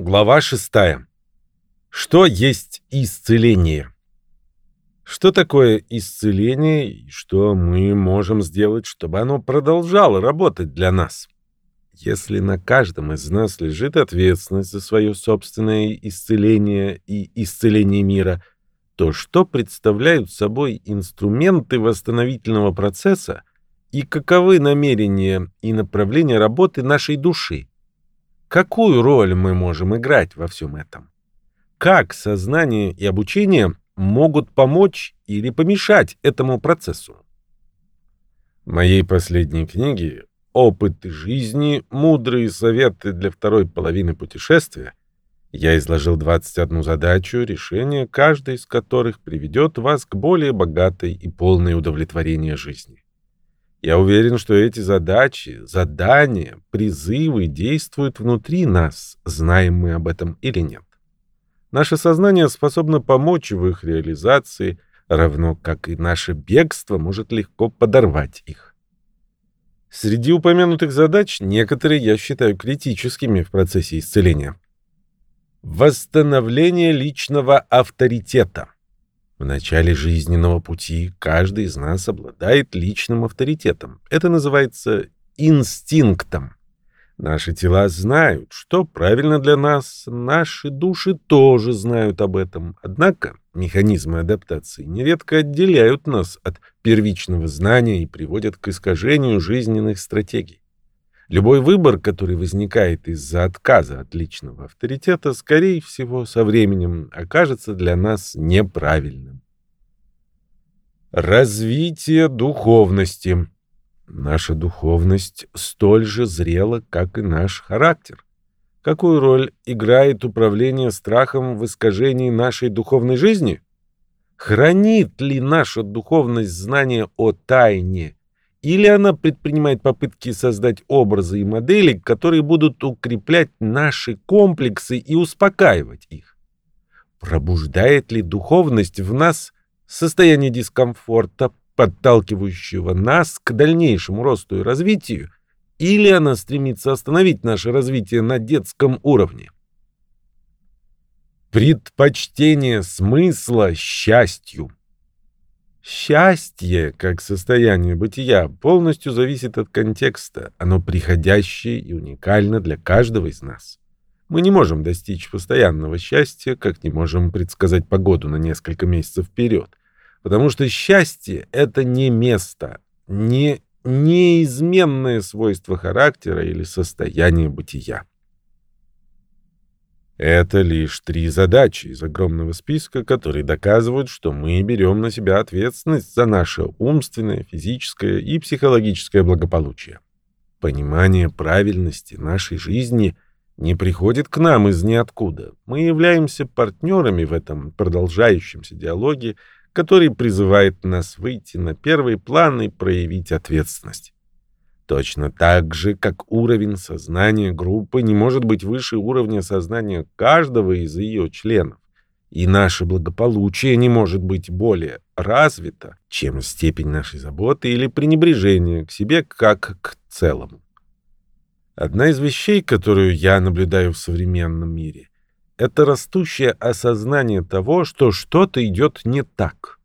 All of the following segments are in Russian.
Глава 6. Что есть исцеление? Что такое исцеление и что мы можем сделать, чтобы оно продолжало работать для нас? Если на каждом из нас лежит ответственность за свое собственное исцеление и исцеление мира, то что представляют собой инструменты восстановительного процесса и каковы намерения и направления работы нашей души? Какую роль мы можем играть во всем этом? Как сознание и обучение могут помочь или помешать этому процессу? В моей последней книге «Опыт жизни. Мудрые советы для второй половины путешествия» я изложил 21 задачу, решение каждой из которых приведет вас к более богатой и полной удовлетворения жизни. Я уверен, что эти задачи, задания, призывы действуют внутри нас, знаем мы об этом или нет. Наше сознание способно помочь в их реализации, равно как и наше бегство может легко подорвать их. Среди упомянутых задач некоторые я считаю критическими в процессе исцеления. Восстановление личного авторитета – в начале жизненного пути каждый из нас обладает личным авторитетом. Это называется инстинктом. Наши тела знают, что правильно для нас, наши души тоже знают об этом. Однако механизмы адаптации нередко отделяют нас от первичного знания и приводят к искажению жизненных стратегий. Любой выбор, который возникает из-за отказа от личного авторитета, скорее всего, со временем окажется для нас неправильным. Развитие духовности. Наша духовность столь же зрела, как и наш характер. Какую роль играет управление страхом в искажении нашей духовной жизни? Хранит ли наша духовность знание о тайне или она предпринимает попытки создать образы и модели, которые будут укреплять наши комплексы и успокаивать их? Пробуждает ли духовность в нас состояние дискомфорта, подталкивающего нас к дальнейшему росту и развитию, или она стремится остановить наше развитие на детском уровне? Предпочтение смысла счастью – Счастье, как состояние бытия, полностью зависит от контекста. Оно приходящее и уникально для каждого из нас. Мы не можем достичь постоянного счастья, как не можем предсказать погоду на несколько месяцев вперед. Потому что счастье — это не место, не неизменное свойство характера или состояние бытия. Это лишь три задачи из огромного списка, которые доказывают, что мы берем на себя ответственность за наше умственное, физическое и психологическое благополучие. Понимание правильности нашей жизни не приходит к нам из ниоткуда. Мы являемся партнерами в этом продолжающемся диалоге, который призывает нас выйти на первый план и проявить ответственность. Точно так же, как уровень сознания группы не может быть выше уровня сознания каждого из ее членов. И наше благополучие не может быть более развито, чем степень нашей заботы или пренебрежения к себе как к целому. Одна из вещей, которую я наблюдаю в современном мире, это растущее осознание того, что что-то идет не так.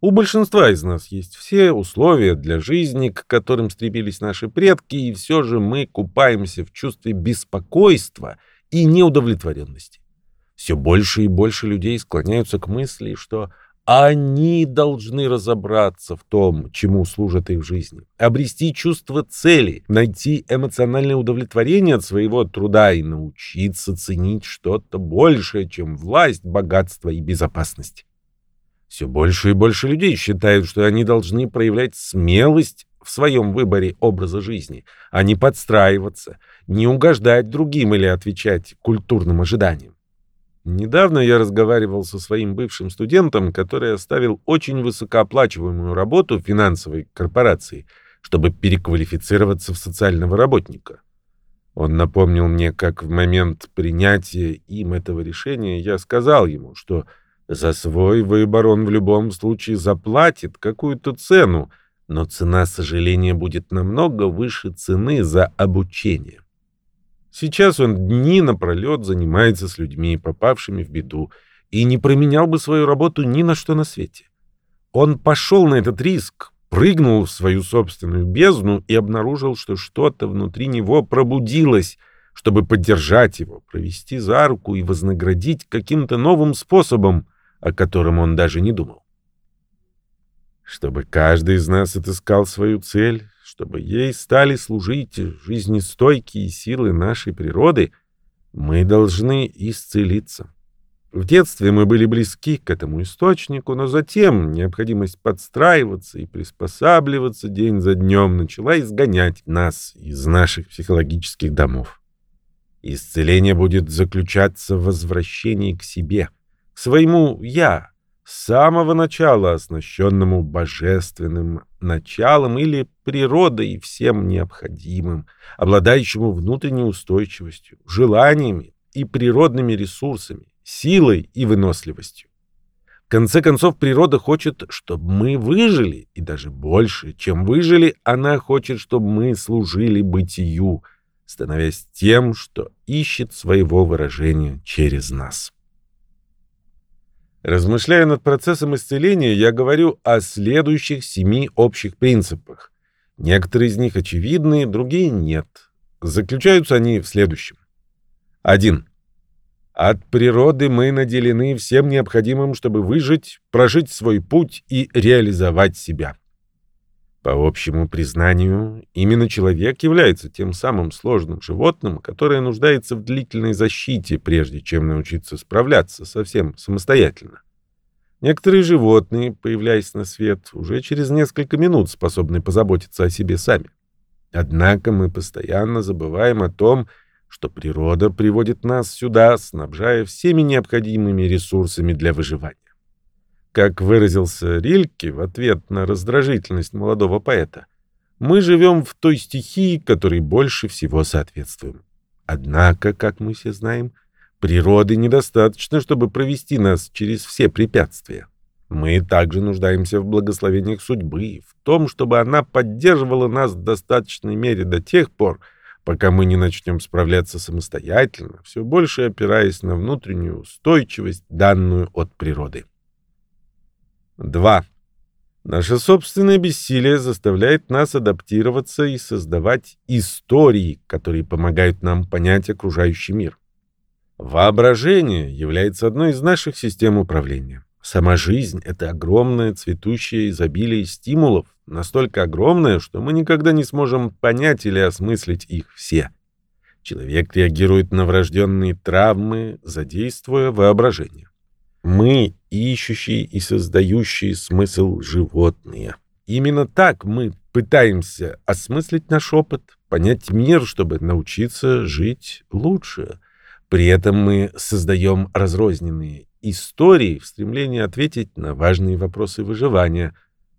У большинства из нас есть все условия для жизни, к которым стремились наши предки, и все же мы купаемся в чувстве беспокойства и неудовлетворенности. Все больше и больше людей склоняются к мысли, что они должны разобраться в том, чему служат их жизни, обрести чувство цели, найти эмоциональное удовлетворение от своего труда и научиться ценить что-то большее, чем власть, богатство и безопасность. Все больше и больше людей считают, что они должны проявлять смелость в своем выборе образа жизни, а не подстраиваться, не угождать другим или отвечать культурным ожиданиям. Недавно я разговаривал со своим бывшим студентом, который оставил очень высокооплачиваемую работу в финансовой корпорации, чтобы переквалифицироваться в социального работника. Он напомнил мне, как в момент принятия им этого решения я сказал ему, что за свой выбор он в любом случае заплатит какую-то цену, но цена сожаления будет намного выше цены за обучение. Сейчас он дни напролет занимается с людьми, попавшими в беду, и не променял бы свою работу ни на что на свете. Он пошел на этот риск, прыгнул в свою собственную бездну и обнаружил, что что-то внутри него пробудилось, чтобы поддержать его, провести за руку и вознаградить каким-то новым способом, о котором он даже не думал. Чтобы каждый из нас отыскал свою цель, чтобы ей стали служить жизнестойкие силы нашей природы, мы должны исцелиться. В детстве мы были близки к этому источнику, но затем необходимость подстраиваться и приспосабливаться день за днем начала изгонять нас из наших психологических домов. Исцеление будет заключаться в возвращении к себе, своему «я», с самого начала оснащенному божественным началом или природой всем необходимым, обладающему внутренней устойчивостью, желаниями и природными ресурсами, силой и выносливостью. В конце концов, природа хочет, чтобы мы выжили, и даже больше, чем выжили, она хочет, чтобы мы служили бытию, становясь тем, что исчет своего выражения через нас. Размышляя над процессом исцеления, я говорю о следующих семи общих принципах. Некоторые из них очевидны, другие нет. Заключаются они в следующем. 1. От природы мы наделены всем необходимым, чтобы выжить, прожить свой путь и реализовать себя. По общему признанию, именно человек является тем самым сложным животным, которое нуждается в длительной защите, прежде чем научиться справляться совсем самостоятельно. Некоторые животные, появляясь на свет, уже через несколько минут способны позаботиться о себе сами. Однако мы постоянно забываем о том, что природа приводит нас сюда, снабжая всеми необходимыми ресурсами для выживания. Как выразился Рильке в ответ на раздражительность молодого поэта, мы живем в той стихии, которой больше всего соответствуем. Однако, как мы все знаем, природы недостаточно, чтобы провести нас через все препятствия. Мы также нуждаемся в благословениях судьбы, в том, чтобы она поддерживала нас в достаточной мере до тех пор, пока мы не начнем справляться самостоятельно, все больше опираясь на внутреннюю устойчивость, данную от природы. 2. Наше собственное бессилие заставляет нас адаптироваться и создавать истории, которые помогают нам понять окружающий мир. Воображение является одной из наших систем управления. Сама жизнь — это огромное цветущее изобилие стимулов, настолько огромное, что мы никогда не сможем понять или осмыслить их все. Человек реагирует на врожденные травмы, задействуя воображение. Мы — ищущие и создающие смысл животные. Именно так мы пытаемся осмыслить наш опыт, понять мир, чтобы научиться жить лучше. При этом мы создаем разрозненные истории в стремлении ответить на важные вопросы выживания.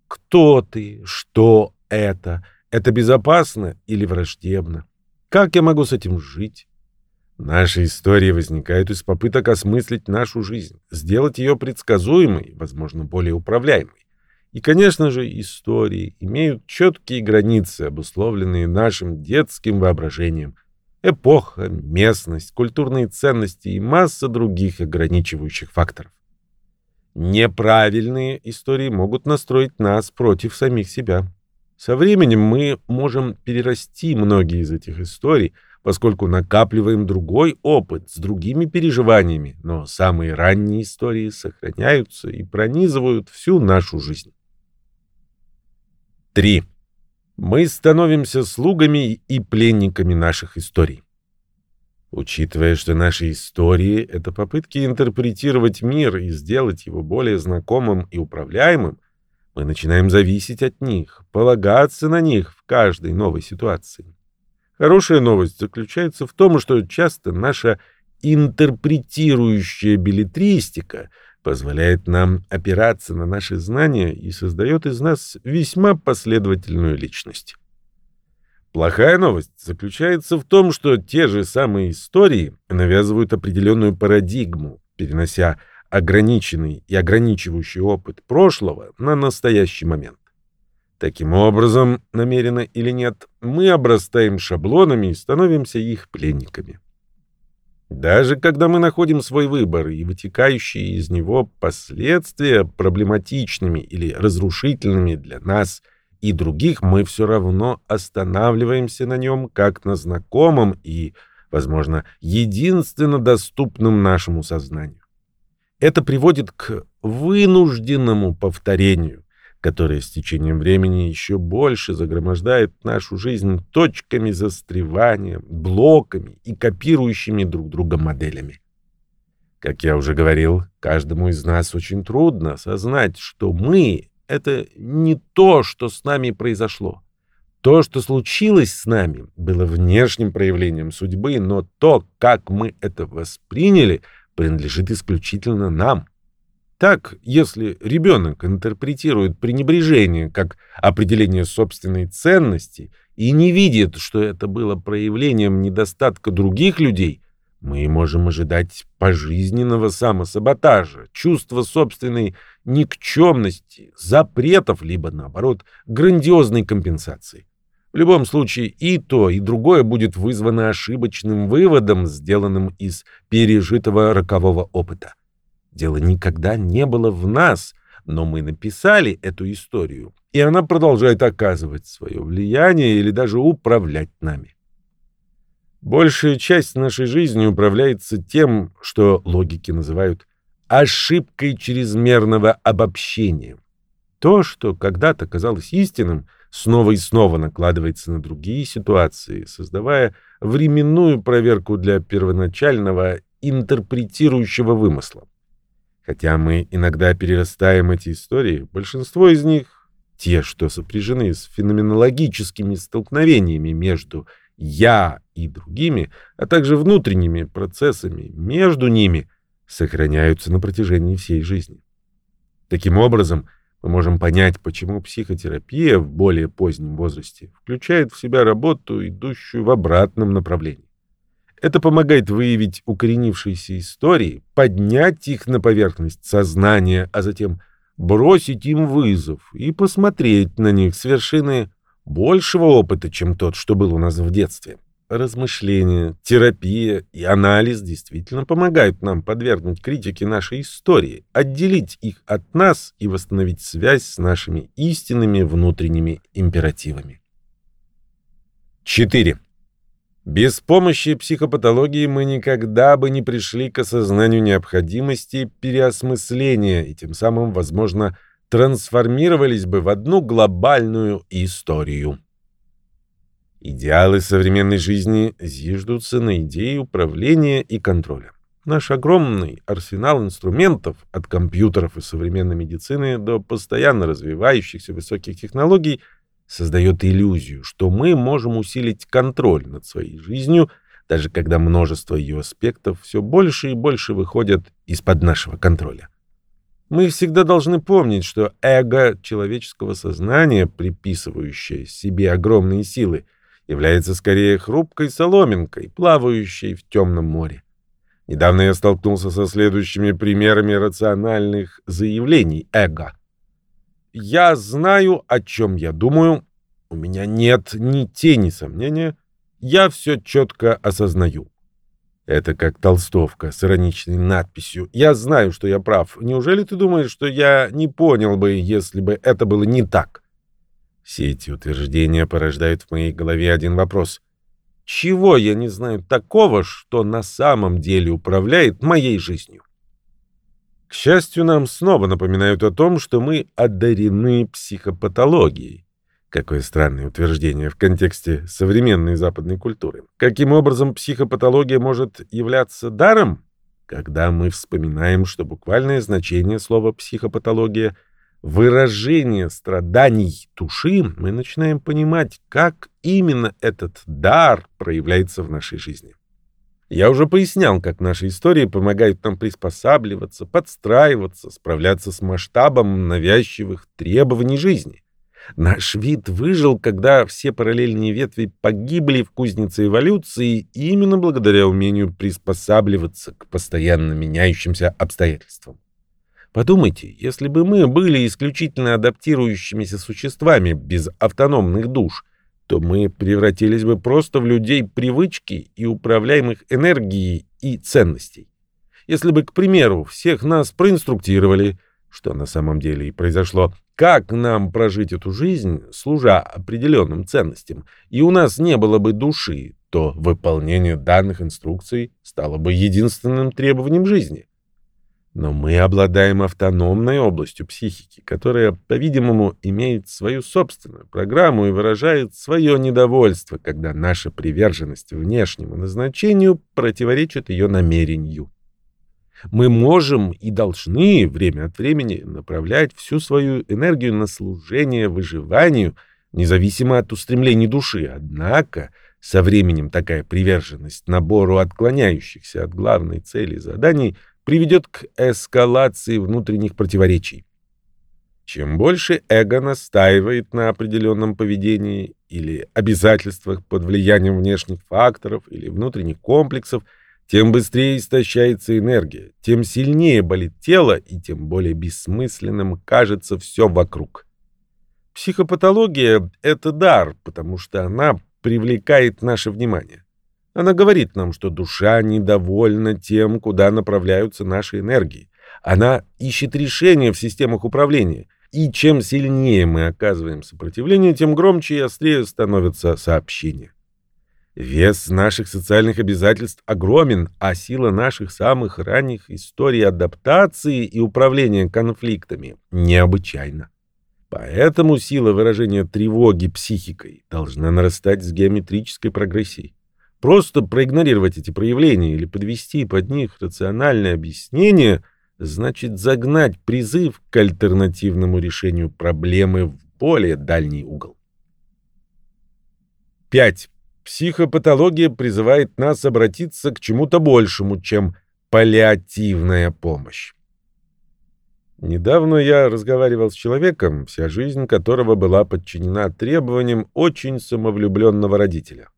Кто ты? Что это? Это безопасно или враждебно? Как я могу с этим жить? Наши истории возникают из попыток осмыслить нашу жизнь, сделать ее предсказуемой, возможно, более управляемой. И, конечно же, истории имеют четкие границы, обусловленные нашим детским воображением – эпоха, местность, культурные ценности и масса других ограничивающих факторов. Неправильные истории могут настроить нас против самих себя. Со временем мы можем перерасти многие из этих историй, поскольку накапливаем другой опыт с другими переживаниями, но самые ранние истории сохраняются и пронизывают всю нашу жизнь. 3 мы становимся слугами и пленниками наших историй. Учитывая, что наши истории — это попытки интерпретировать мир и сделать его более знакомым и управляемым, мы начинаем зависеть от них, полагаться на них в каждой новой ситуации. Хорошая новость заключается в том, что часто наша интерпретирующая билетристика — позволяет нам опираться на наши знания и создает из нас весьма последовательную личность. Плохая новость заключается в том, что те же самые истории навязывают определенную парадигму, перенося ограниченный и ограничивающий опыт прошлого на настоящий момент. Таким образом, намеренно или нет, мы обрастаем шаблонами и становимся их пленниками. Даже когда мы находим свой выбор и вытекающие из него последствия проблематичными или разрушительными для нас и других, мы все равно останавливаемся на нем как на знакомом и, возможно, единственно доступном нашему сознанию. Это приводит к вынужденному повторению, которое с течением времени еще больше загромождает нашу жизнь точками застревания, блоками и копирующими друг друга моделями. Как я уже говорил, каждому из нас очень трудно осознать, что мы — это не то, что с нами произошло. То, что случилось с нами, было внешним проявлением судьбы, но то, как мы это восприняли, принадлежит исключительно нам. Так, если ребенок интерпретирует пренебрежение как определение собственной ценности и не видит, что это было проявлением недостатка других людей, мы можем ожидать пожизненного самосаботажа, чувства собственной никчемности, запретов, либо, наоборот, грандиозной компенсации. В любом случае и то, и другое будет вызвано ошибочным выводом, сделанным из пережитого рокового опыта. Дело никогда не было в нас, но мы написали эту историю, и она продолжает оказывать свое влияние или даже управлять нами. Большая часть нашей жизни управляется тем, что логики называют ошибкой чрезмерного обобщения. То, что когда-то казалось истинным, снова и снова накладывается на другие ситуации, создавая временную проверку для первоначального интерпретирующего вымысла. Хотя мы иногда перерастаем эти истории, большинство из них, те, что сопряжены с феноменологическими столкновениями между «я» и другими, а также внутренними процессами между ними, сохраняются на протяжении всей жизни. Таким образом, мы можем понять, почему психотерапия в более позднем возрасте включает в себя работу, идущую в обратном направлении. Это помогает выявить укоренившиеся истории, поднять их на поверхность сознания, а затем бросить им вызов и посмотреть на них с вершины большего опыта, чем тот, что был у нас в детстве. Размышления, терапия и анализ действительно помогают нам подвергнуть критике нашей истории, отделить их от нас и восстановить связь с нашими истинными внутренними императивами. 4. Без помощи психопатологии мы никогда бы не пришли к осознанию необходимости переосмысления и тем самым, возможно, трансформировались бы в одну глобальную историю. Идеалы современной жизни зиждутся на идее управления и контроля. Наш огромный арсенал инструментов, от компьютеров и современной медицины до постоянно развивающихся высоких технологий – создает иллюзию, что мы можем усилить контроль над своей жизнью, даже когда множество ее аспектов все больше и больше выходят из-под нашего контроля. Мы всегда должны помнить, что эго человеческого сознания, приписывающее себе огромные силы, является скорее хрупкой соломинкой, плавающей в темном море. Недавно я столкнулся со следующими примерами рациональных заявлений эго. Я знаю, о чем я думаю. У меня нет ни тени сомнения. Я все четко осознаю. Это как толстовка с ироничной надписью «Я знаю, что я прав. Неужели ты думаешь, что я не понял бы, если бы это было не так?» Все эти утверждения порождают в моей голове один вопрос. Чего я не знаю такого, что на самом деле управляет моей жизнью? К счастью, нам снова напоминают о том, что мы одарены психопатологией. Какое странное утверждение в контексте современной западной культуры. Каким образом психопатология может являться даром? Когда мы вспоминаем, что буквальное значение слова «психопатология» — выражение страданий души, мы начинаем понимать, как именно этот дар проявляется в нашей жизни. Я уже пояснял, как наши истории помогают нам приспосабливаться, подстраиваться, справляться с масштабом навязчивых требований жизни. Наш вид выжил, когда все параллельные ветви погибли в кузнице эволюции именно благодаря умению приспосабливаться к постоянно меняющимся обстоятельствам. Подумайте, если бы мы были исключительно адаптирующимися существами без автономных душ, то мы превратились бы просто в людей привычки и управляемых энергией и ценностей. Если бы, к примеру, всех нас проинструктировали, что на самом деле и произошло, как нам прожить эту жизнь, служа определенным ценностям, и у нас не было бы души, то выполнение данных инструкций стало бы единственным требованием жизни. Но мы обладаем автономной областью психики, которая, по-видимому, имеет свою собственную программу и выражает свое недовольство, когда наша приверженность внешнему назначению противоречит ее намерению. Мы можем и должны время от времени направлять всю свою энергию на служение выживанию, независимо от устремлений души. Однако со временем такая приверженность набору отклоняющихся от главной цели заданий приведет к эскалации внутренних противоречий. Чем больше эго настаивает на определенном поведении или обязательствах под влиянием внешних факторов или внутренних комплексов – тем быстрее истощается энергия, тем сильнее болит тело и тем более бессмысленным кажется все вокруг. Психопатология — это дар, потому что она привлекает наше внимание. Она говорит нам, что душа недовольна тем, куда направляются наши энергии. Она ищет решения в системах управления. И чем сильнее мы оказываем сопротивление, тем громче и острее становятся сообщения. Вес наших социальных обязательств огромен, а сила наших самых ранних историй адаптации и управления конфликтами необычайна. Поэтому сила выражения тревоги психикой должна нарастать с геометрической прогрессией. Просто проигнорировать эти проявления или подвести под них рациональное объяснение значит загнать призыв к альтернативному решению проблемы в более дальний угол. 5. Психопатология призывает нас обратиться к чему-то большему, чем паллиативная помощь. Недавно я разговаривал с человеком, вся жизнь которого была подчинена требованиям очень самовлюбленного родителя.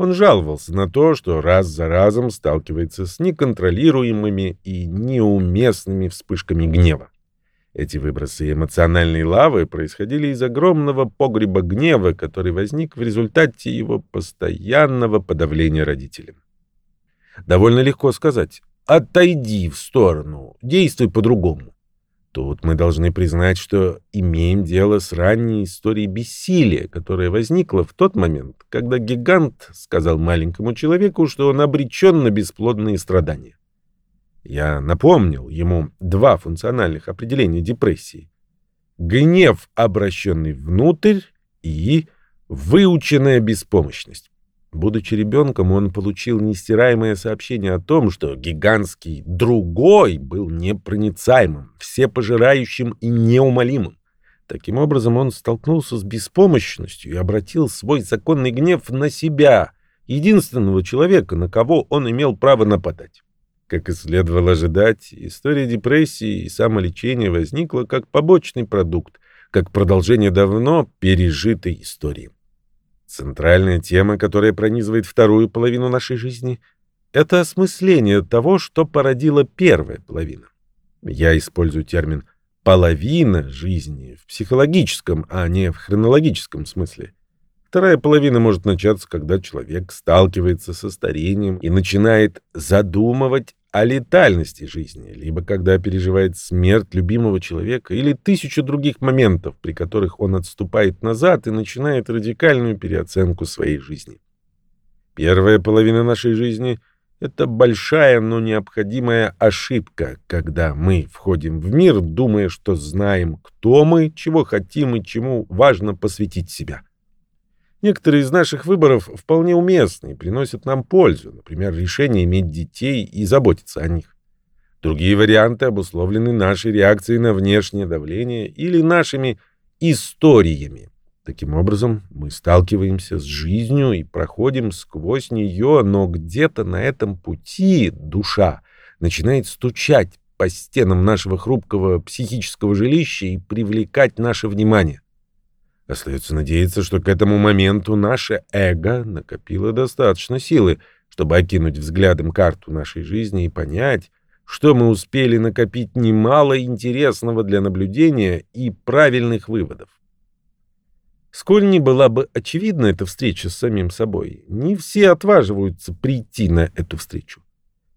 Он жаловался на то, что раз за разом сталкивается с неконтролируемыми и неуместными вспышками гнева. Эти выбросы эмоциональной лавы происходили из огромного погреба гнева, который возник в результате его постоянного подавления родителям. Довольно легко сказать «отойди в сторону, действуй по-другому». Тут мы должны признать, что имеем дело с ранней историей бессилия, которая возникла в тот момент, когда гигант сказал маленькому человеку, что он обречен на бесплодные страдания. Я напомнил ему два функциональных определения депрессии. Гнев, обращенный внутрь, и выученная беспомощность. Будучи ребенком, он получил нестираемое сообщение о том, что гигантский «другой» был непроницаемым, всепожирающим и неумолимым. Таким образом, он столкнулся с беспомощностью и обратил свой законный гнев на себя, единственного человека, на кого он имел право нападать. Как и следовало ожидать, история депрессии и самолечения возникла как побочный продукт, как продолжение давно пережитой истории. Центральная тема, которая пронизывает вторую половину нашей жизни, это осмысление того, что породила первая половина. Я использую термин «половина жизни» в психологическом, а не в хронологическом смысле. Вторая половина может начаться, когда человек сталкивается со старением и начинает задумывать о летальности жизни, либо когда переживает смерть любимого человека, или тысячу других моментов, при которых он отступает назад и начинает радикальную переоценку своей жизни. Первая половина нашей жизни — это большая, но необходимая ошибка, когда мы входим в мир, думая, что знаем, кто мы, чего хотим и чему важно посвятить себя. Некоторые из наших выборов вполне уместны и приносят нам пользу, например, решение иметь детей и заботиться о них. Другие варианты обусловлены нашей реакцией на внешнее давление или нашими историями. Таким образом, мы сталкиваемся с жизнью и проходим сквозь нее, но где-то на этом пути душа начинает стучать по стенам нашего хрупкого психического жилища и привлекать наше внимание. Остается надеяться, что к этому моменту наше эго накопило достаточно силы, чтобы окинуть взглядом карту нашей жизни и понять, что мы успели накопить немало интересного для наблюдения и правильных выводов. Сколь ни была бы очевидна эта встреча с самим собой, не все отваживаются прийти на эту встречу.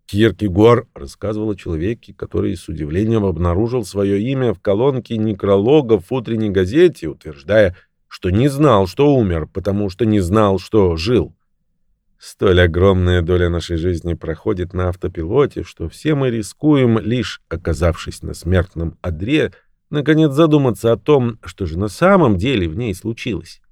Киркегор рассказывал о человеке, который с удивлением обнаружил свое имя в колонке некролога в утренней газете, утверждая, что не знал, что умер, потому что не знал, что жил. Столь огромная доля нашей жизни проходит на автопилоте, что все мы рискуем, лишь оказавшись на смертном одре, наконец задуматься о том, что же на самом деле в ней случилось.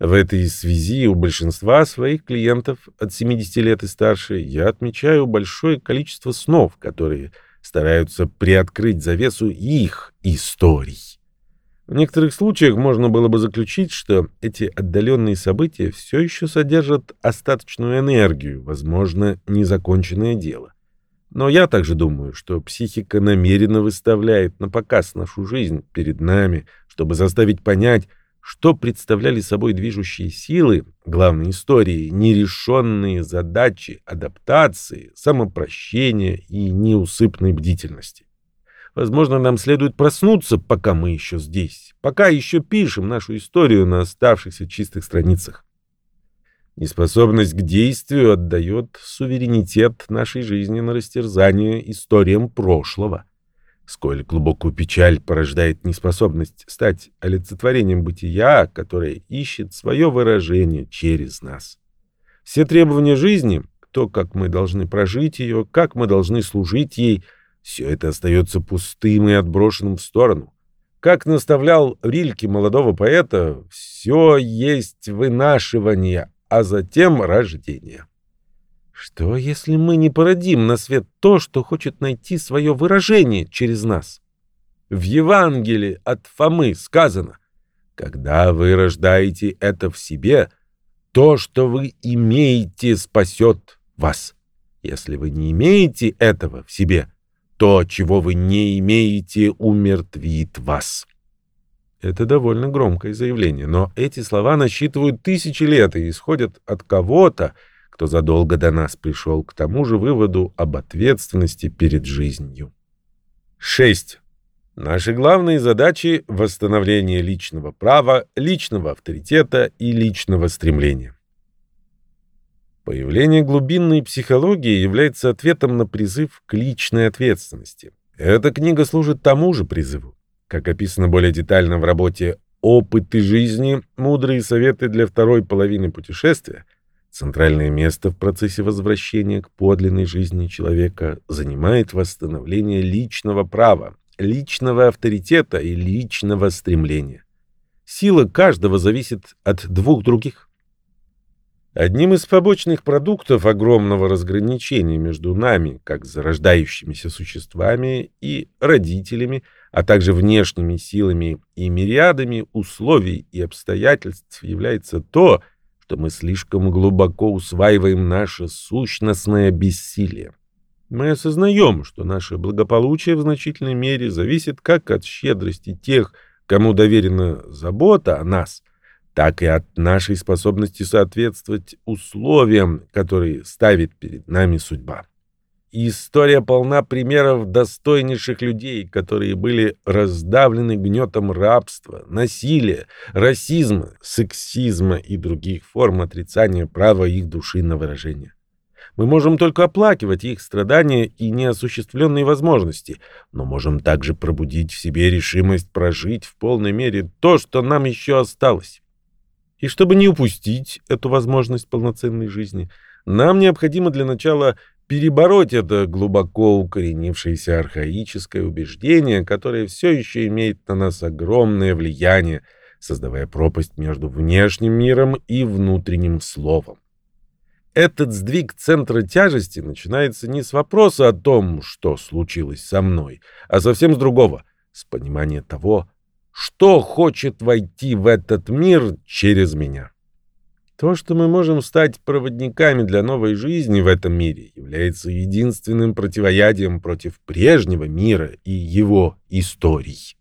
В этой связи у большинства своих клиентов от 70 лет и старше я отмечаю большое количество снов, которые стараются приоткрыть завесу их историй. В некоторых случаях можно было бы заключить, что эти отдаленные события все еще содержат остаточную энергию, возможно, незаконченное дело. Но я также думаю, что психика намеренно выставляет на показ нашу жизнь перед нами, чтобы заставить понять, что представляли собой движущие силы, главные истории, нерешенные задачи, адаптации, самопрощения и неусыпной бдительности. Возможно, нам следует проснуться, пока мы еще здесь, пока еще пишем нашу историю на оставшихся чистых страницах. Неспособность к действию отдает суверенитет нашей жизни на растерзание историям прошлого. Сколь глубокую печаль порождает неспособность стать олицетворением бытия, которое ищет свое выражение через нас. Все требования жизни, то, как мы должны прожить ее, как мы должны служить ей, все это остается пустым и отброшенным в сторону. Как наставлял Рильке молодого поэта, все есть вынашивание, а затем рождение. Что, если мы не породим на свет то, что хочет найти свое выражение через нас? В Евангелии от Фомы сказано, «Когда вы рождаете это в себе, то, что вы имеете, спасет вас. Если вы не имеете этого в себе, то, чего вы не имеете, умертвит вас». Это довольно громкое заявление, но эти слова насчитывают тысячи лет и исходят от кого-то, кто задолго до нас пришел к тому же выводу об ответственности перед жизнью. 6. Наши главные задачи — восстановление личного права, личного авторитета и личного стремления. Появление глубинной психологии является ответом на призыв к личной ответственности. Эта книга служит тому же призыву. Как описано более детально в работе «Опыты жизни. Мудрые советы для второй половины путешествия», центральное место в процессе возвращения к подлинной жизни человека занимает восстановление личного права, личного авторитета и личного стремления. Сила каждого зависит от двух других. Одним из побочных продуктов огромного разграничения между нами, как зарождающимися существами и родителями, а также внешними силами и мириадами условий и обстоятельств является то, что мы слишком глубоко усваиваем наше сущностное бессилие. Мы осознаем, что наше благополучие в значительной мере зависит как от щедрости тех, кому доверена забота о нас, так и от нашей способности соответствовать условиям, которые ставит перед нами судьба. История полна примеров достойнейших людей, которые были раздавлены гнетом рабства, насилия, расизма, сексизма и других форм отрицания права их души на выражение. Мы можем только оплакивать их страдания и неосуществленные возможности, но можем также пробудить в себе решимость прожить в полной мере то, что нам еще осталось. И чтобы не упустить эту возможность полноценной жизни, нам необходимо для начала перебороть это глубоко укоренившееся архаическое убеждение, которое все еще имеет на нас огромное влияние, создавая пропасть между внешним миром и внутренним словом. Этот сдвиг центра тяжести начинается не с вопроса о том, что случилось со мной, а совсем с другого, с понимания того, что хочет войти в этот мир через меня. То, что мы можем стать проводниками для новой жизни в этом мире, является единственным противоядием против прежнего мира и его историй.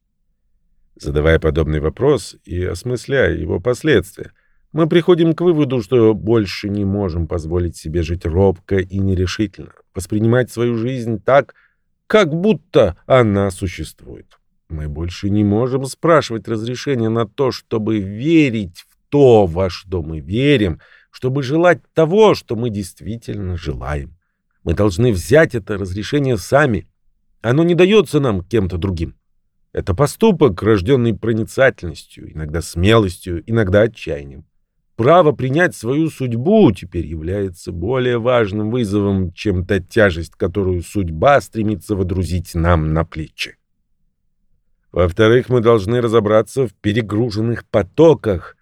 Задавая подобный вопрос и осмысляя его последствия, мы приходим к выводу, что больше не можем позволить себе жить робко и нерешительно, воспринимать свою жизнь так, как будто она существует. Мы больше не можем спрашивать разрешения на то, чтобы верить то, во что мы верим, чтобы желать того, что мы действительно желаем. Мы должны взять это разрешение сами. Оно не дается нам кем-то другим. Это поступок, рожденный проницательностью, иногда смелостью, иногда отчаянием. Право принять свою судьбу теперь является более важным вызовом, чем та тяжесть, которую судьба стремится водрузить нам на плечи. Во-вторых, мы должны разобраться в перегруженных потоках,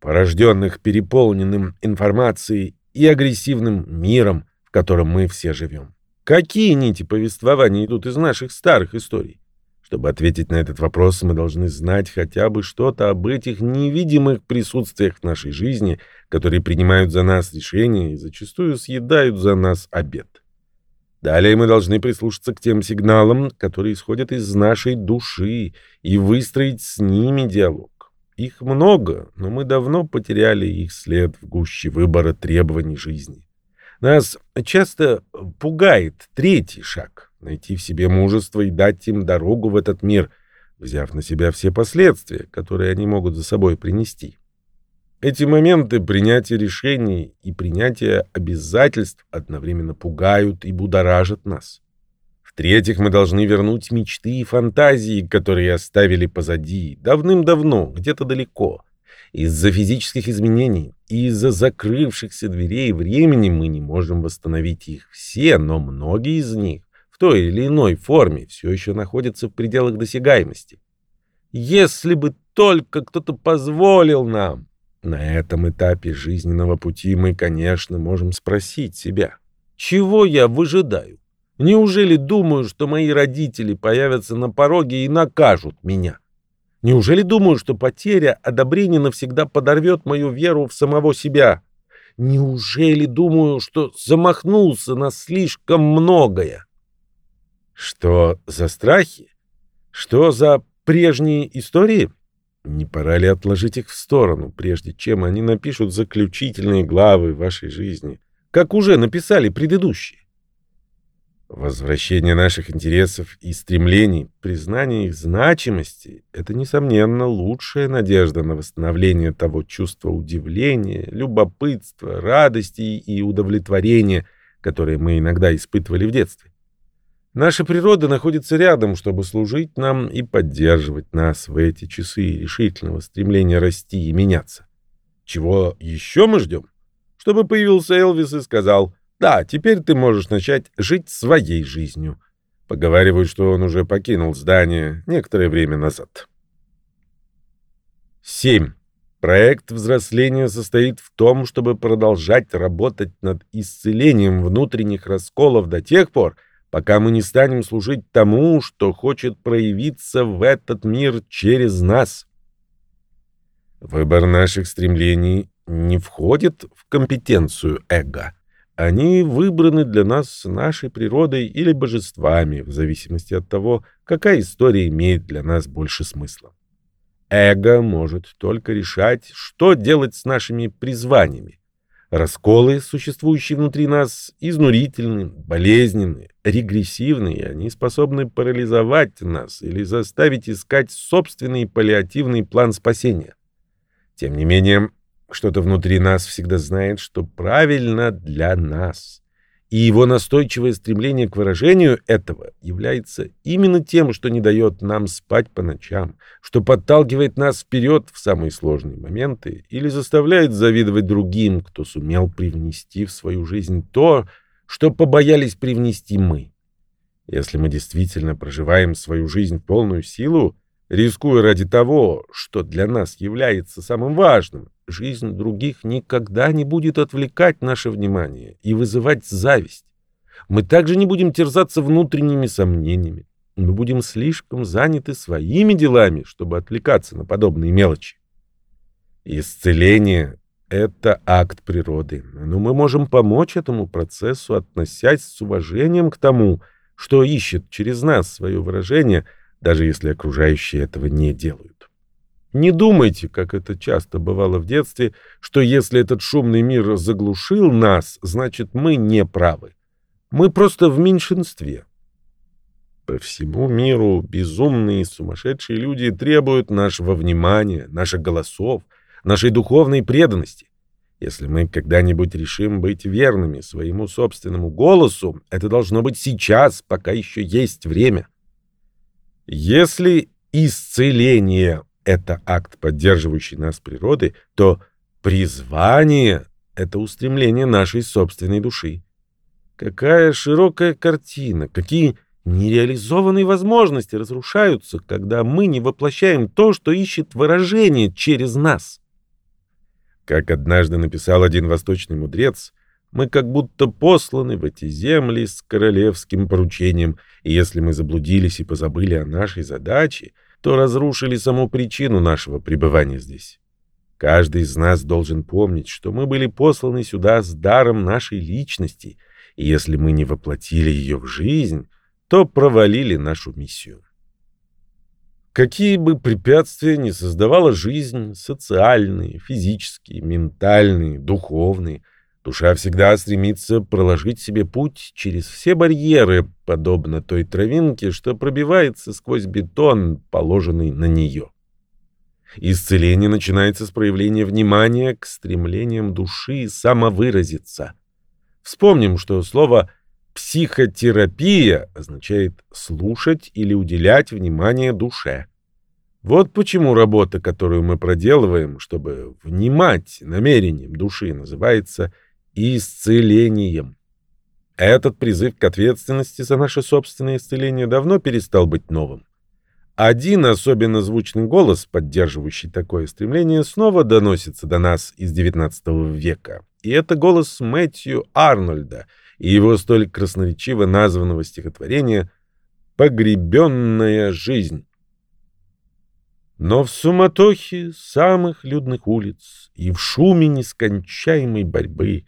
порожденных переполненным информацией и агрессивным миром, в котором мы все живем. Какие нити повествования идут из наших старых историй? Чтобы ответить на этот вопрос, мы должны знать хотя бы что-то об этих невидимых присутствиях в нашей жизни, которые принимают за нас решения и зачастую съедают за нас обед. Далее мы должны прислушаться к тем сигналам, которые исходят из нашей души, и выстроить с ними диалог. Их много, но мы давно потеряли их след в гуще выбора требований жизни. Нас часто пугает третий шаг — найти в себе мужество и дать им дорогу в этот мир, взяв на себя все последствия, которые они могут за собой принести. Эти моменты принятия решений и принятия обязательств одновременно пугают и будоражат нас. В-третьих, мы должны вернуть мечты и фантазии, которые оставили позади, давным-давно, где-то далеко. Из-за физических изменений и из-за закрывшихся дверей времени мы не можем восстановить их все, но многие из них той или иной форме все еще находится в пределах досягаемости. Если бы только кто-то позволил нам... На этом этапе жизненного пути мы, конечно, можем спросить себя, чего я выжидаю? Неужели думаю, что мои родители появятся на пороге и накажут меня? Неужели думаю, что потеря одобрения навсегда подорвет мою веру в самого себя? Неужели думаю, что замахнулся на слишком многое? Что за страхи? Что за прежние истории? Не пора ли отложить их в сторону, прежде чем они напишут заключительные главы вашей жизни, как уже написали предыдущие? Возвращение наших интересов и стремлений, признание их значимости — это, несомненно, лучшая надежда на восстановление того чувства удивления, любопытства, радости и удовлетворения, которые мы иногда испытывали в детстве. Наша природа находится рядом, чтобы служить нам и поддерживать нас в эти часы решительного стремления расти и меняться. Чего еще мы ждем? Чтобы появился Элвис и сказал, «Да, теперь ты можешь начать жить своей жизнью». Поговаривают, что он уже покинул здание некоторое время назад. 7. Проект взросления состоит в том, чтобы продолжать работать над исцелением внутренних расколов до тех пор, пока мы не станем служить тому, что хочет проявиться в этот мир через нас. Выбор наших стремлений не входит в компетенцию эго. Они выбраны для нас нашей природой или божествами, в зависимости от того, какая история имеет для нас больше смысла. Эго может только решать, что делать с нашими призваниями. Расколы, существующие внутри нас, изнурительны, болезненны, регрессивны, и они способны парализовать нас или заставить искать собственный паллиативный план спасения. Тем не менее, что-то внутри нас всегда знает, что правильно для нас и его настойчивое стремление к выражению этого является именно тем, что не дает нам спать по ночам, что подталкивает нас вперед в самые сложные моменты или заставляет завидовать другим, кто сумел привнести в свою жизнь то, что побоялись привнести мы. Если мы действительно проживаем свою жизнь в полную силу, рискуя ради того, что для нас является самым важным, жизнь других никогда не будет отвлекать наше внимание и вызывать зависть. Мы также не будем терзаться внутренними сомнениями. Мы будем слишком заняты своими делами, чтобы отвлекаться на подобные мелочи. Исцеление — это акт природы, но мы можем помочь этому процессу, относясь с уважением к тому, что ищет через нас свое выражение, даже если окружающие этого не делают. Не думайте, как это часто бывало в детстве, что если этот шумный мир заглушил нас, значит мы не правы. Мы просто в меньшинстве. По всему миру безумные, сумасшедшие люди требуют нашего внимания, наших голосов, нашей духовной преданности. Если мы когда-нибудь решим быть верными своему собственному голосу, это должно быть сейчас, пока еще есть время. Если исцеление — это акт, поддерживающий нас природы, то призвание — это устремление нашей собственной души. Какая широкая картина, какие Нереализованные возможности разрушаются, когда мы не воплощаем то, что ищет выражение через нас. Как однажды написал один восточный мудрец, мы как будто посланы в эти земли с королевским поручением, и если мы заблудились и позабыли о нашей задаче, то разрушили саму причину нашего пребывания здесь. Каждый из нас должен помнить, что мы были посланы сюда с даром нашей личности, и если мы не воплотили ее в жизнь, то провалили нашу миссию. Какие бы препятствия ни создавала жизнь, социальные, физические, ментальные, духовные, душа всегда стремится проложить себе путь через все барьеры, подобно той травинке, что пробивается сквозь бетон, положенный на нее. Исцеление начинается с проявления внимания к стремлениям души самовыразиться. Вспомним, что слово Психотерапия означает слушать или уделять внимание душе. Вот почему работа, которую мы проделываем, чтобы внимать намерениям души, называется исцелением. Этот призыв к ответственности за наше собственное исцеление давно перестал быть новым. Один особенно звучный голос, поддерживающий такое стремление, снова доносится до нас из XIX века. И это голос Мэтью Арнольда — и его столь красноречиво названного стихотворения «Погребенная жизнь». Но в суматохе самых людных улиц и в шуме нескончаемой борьбы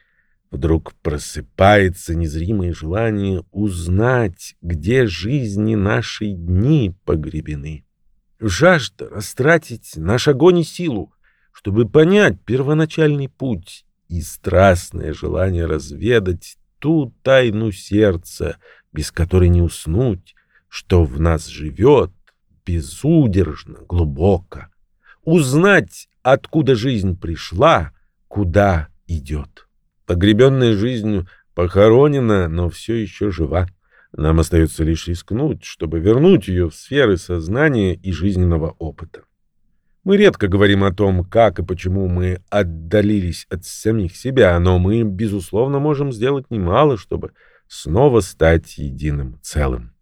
вдруг просыпается незримое желание узнать, где жизни наши дни погребены. Жажда растратить наш огонь и силу, чтобы понять первоначальный путь и страстное желание разведать ту тайну сердца, без которой не уснуть, что в нас живет безудержно, глубоко. Узнать, откуда жизнь пришла, куда идет. Погребенная жизнь похоронена, но все еще жива. Нам остается лишь рискнуть, чтобы вернуть ее в сферы сознания и жизненного опыта. Мы редко говорим о том, как и почему мы отдалились от самих себя, но мы, безусловно, можем сделать немало, чтобы снова стать единым целым.